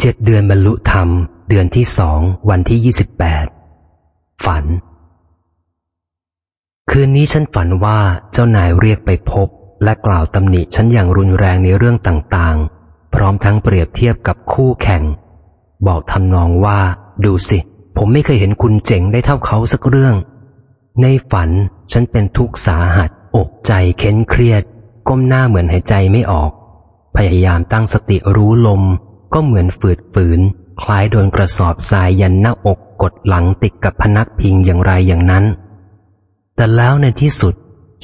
เจ็ดเดือนบรรลุธรรม เดือนที่สองวันที่ยี่สิบแปดฝัน คืนนี้ฉันฝันว่าเจ้านายเรียกไปพบ และกล่าวตำหนิฉันอย่างรุนแรงในเรื่องต่างๆ พร้อมทั้งเปรียบเทียบกับคู่แข่ง บอกทำนองว่า ดูสิ ผมไม่เคยเห็นคุณเจ๋งได้เท่าเขาสักเรื่อง ในฝันฉันเป็นทุกข์สาหัส อกใจเค้นเครียด ก้มหน้าเหมือนหายใจไม่ออก พยายามตั้งสติรู้ลม ก็เหมือนฝืดฝืน คล้ายโดนกระสอบทรายยันหน้าอกกดหลังติดกับพนักพิงอย่างไรอย่างนั้น แต่แล้วในที่สุด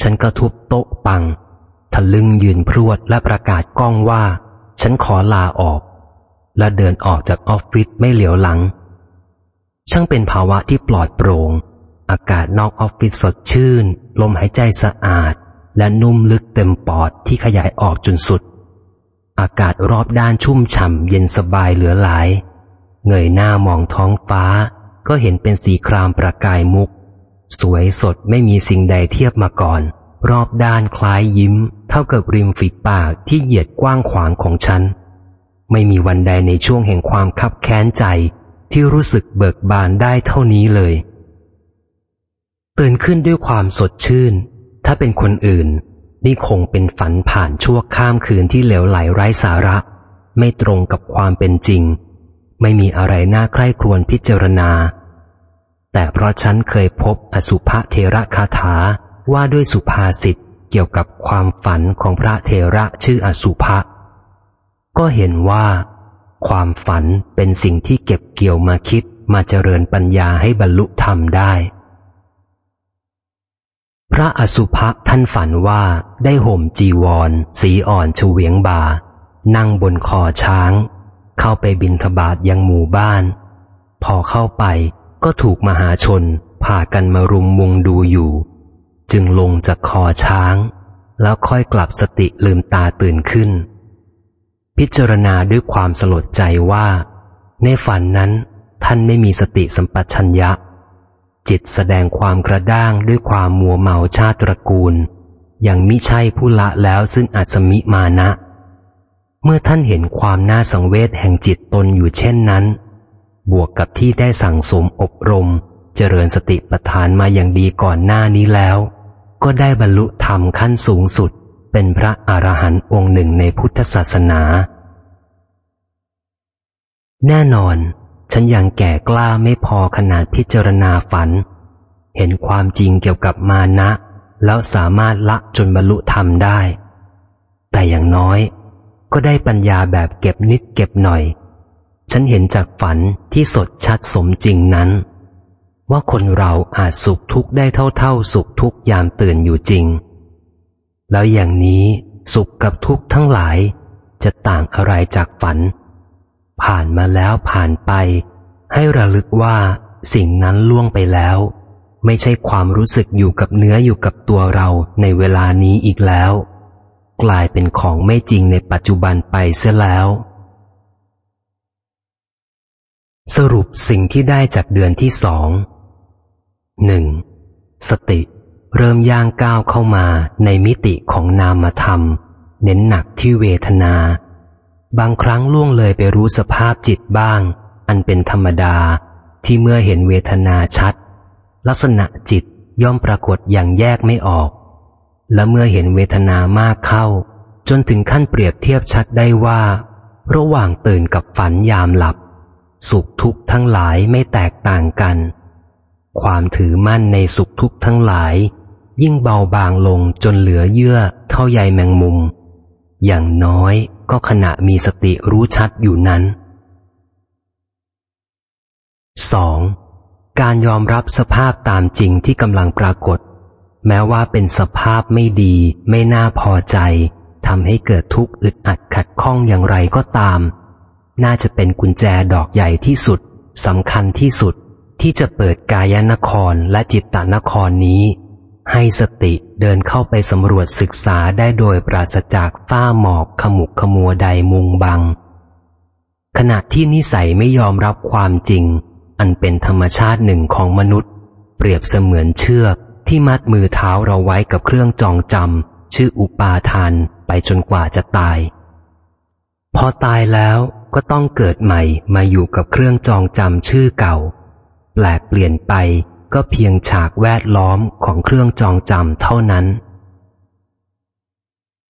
ฉันก็ทุบโต๊ะปัง ทะลึงยืนพรวดและประกาศก้องว่า ฉันขอลาออก และเดินออกจากออฟฟิศไม่เหลียวหลัง ช่างเป็นภาวะที่ปลอดโปร่ง อากาศนอกออฟฟิศสดชื่น ลมหายใจสะอาด และนุ่มลึกเต็มปอดที่ขยายออกจนสุด อากาศรอบด้านชุ่มฉ่ำเย็นสบายเหลือหลาย เงยหน้ามองท้องฟ้า ก็เห็นเป็นสีครามประกายมุก สวยสดไม่มีสิ่งใดเทียบมาก่อน รอบด้านคล้ายยิ้ม เท่ากับริมฝีปากที่เหยียดกว้างขวางของฉัน ไม่มีวันใดในช่วงแห่งความคับแค้นใจ ที่รู้สึกเบิกบานได้เท่านี้เลยตื่นขึ้นด้วยความสดชื่น ถ้าเป็นคนอื่น นี่คงเป็นฝันผ่านชั่วข้ามคืนที่เหลวไหลไร้สาระ ไม่ตรงกับความเป็นจริง ไม่มีอะไรน่าใคร่ครวญพิจารณา แต่เพราะฉันเคยพบอสุภเทระคาถาว่าด้วยสุภาษิตเกี่ยวกับความฝันของพระเทระชื่ออสุภะก็เห็นว่า ความฝันเป็นสิ่งที่เก็บเกี่ยวมาคิดมาเจริญปัญญาให้บรรลุธรรมได้ พระอสุภะท่านฝันว่าได้ห่มจีวร สีอ่อนชูเวียงบานั่งบนคอช้าง เข้าไปบินทบาทยังหมู่บ้าน พอเข้าไปก็ถูกมหาชนพากันมารุมมุงดูอยู่ จึงลงจากคอช้าง แล้วค่อยกลับสติลืมตาตื่นขึ้น พิจารณาด้วยความสลดใจว่า ในฝันนั้นท่านไม่มีสติสัมปชัญญะ จิตแสดงความกระด้างด้วยความมัวเมาชาติตระกูลอย่างมิใช่ผู้ละแล้วซึ่งอาจสมิมานะ เมื่อท่านเห็นความน่าสังเวชแห่งจิตตนอยู่เช่นนั้น บวกกับที่ได้สั่งสมอบรม เจริญสติปัฏฐานมาอย่างดีก่อนหน้านี้แล้ว ก็ได้บรรลุธรรมขั้นสูงสุด เป็นพระอรหันต์องค์หนึ่งในพุทธศาสนา แน่นอน ฉันยังแก่กล้าไม่พอขนาดพิจารณาฝัน เห็นความจริงเกี่ยวกับมานะ แล้วสามารถละจนบรรลุธรรมได้ แต่อย่างน้อย ก็ได้ปัญญาแบบเก็บนิดเก็บหน่อย ฉันเห็นจากฝันที่สดชัดสมจริงนั้น ว่าคนเราอาจสุขทุกข์ได้เท่าๆ สุขทุกข์ยามตื่นอยู่จริง แล้วอย่างนี้สุขกับทุกข์ทั้งหลายจะต่างอะไรจากฝัน ผ่านมาแล้วผ่านไป ให้ระลึกว่าสิ่งนั้นล่วงไปแล้ว ไม่ใช่ความรู้สึกอยู่กับเนื้ออยู่กับตัวเราในเวลานี้อีกแล้ว กลายเป็นของไม่จริงในปัจจุบันไปเสียแล้ว สรุปสิ่งที่ได้จากเดือนที่สองหนึ่งสติ เริ่มย่างก้าวเข้ามาในมิติของนามธรรม เน้นหนักที่เวทนา บางครั้งล่วงเลยไปรู้สภาพจิตบ้าง อันเป็นธรรมดาที่เมื่อเห็นเวทนาชัด ลักษณะจิตย่อมปรากฏอย่างแยกไม่ออก และเมื่อเห็นเวทนามากเข้า จนถึงขั้นเปรียบเทียบชัดได้ว่า ระหว่างตื่นกับฝันยามหลับ สุขทุกข์ทั้งหลายไม่แตกต่างกัน ความถือมั่นในสุขทุกข์ทั้งหลาย ยิ่งเบาบางลงจนเหลือเยื่อเท่าใยแมงมุม อย่างน้อย ก็ขณะมีสติรู้ชัดอยู่นั้น 2. การยอมรับสภาพตามจริงที่กำลังปรากฏ แม้ว่าเป็นสภาพไม่ดี ไม่น่าพอใจทำให้เกิดทุกข์อึดอัดขัดข้องอย่างไรก็ตาม น่าจะเป็นกุญแจดอกใหญ่ที่สุดสำคัญที่สุดที่จะเปิดกายนครและจิตตานครนี้ ให้สติเดินเข้าไปสำรวจศึกษาได้โดยปราศจากฝ้าหมอกขมุกขมัวใดมุงบัง ขณะที่นิสัยไม่ยอมรับความจริง อันเป็นธรรมชาติหนึ่งของมนุษย์ เปรียบเสมือนเชือกที่มัดมือเท้าเราไว้กับเครื่องจองจำชื่ออุปาทานไปจนกว่าจะตาย พอตายแล้วก็ต้องเกิดใหม่มาอยู่กับเครื่องจองจำชื่อเก่า แปลกเปลี่ยนไป ก็เพียงฉากแวดล้อมของเครื่องจองจำเท่านั้น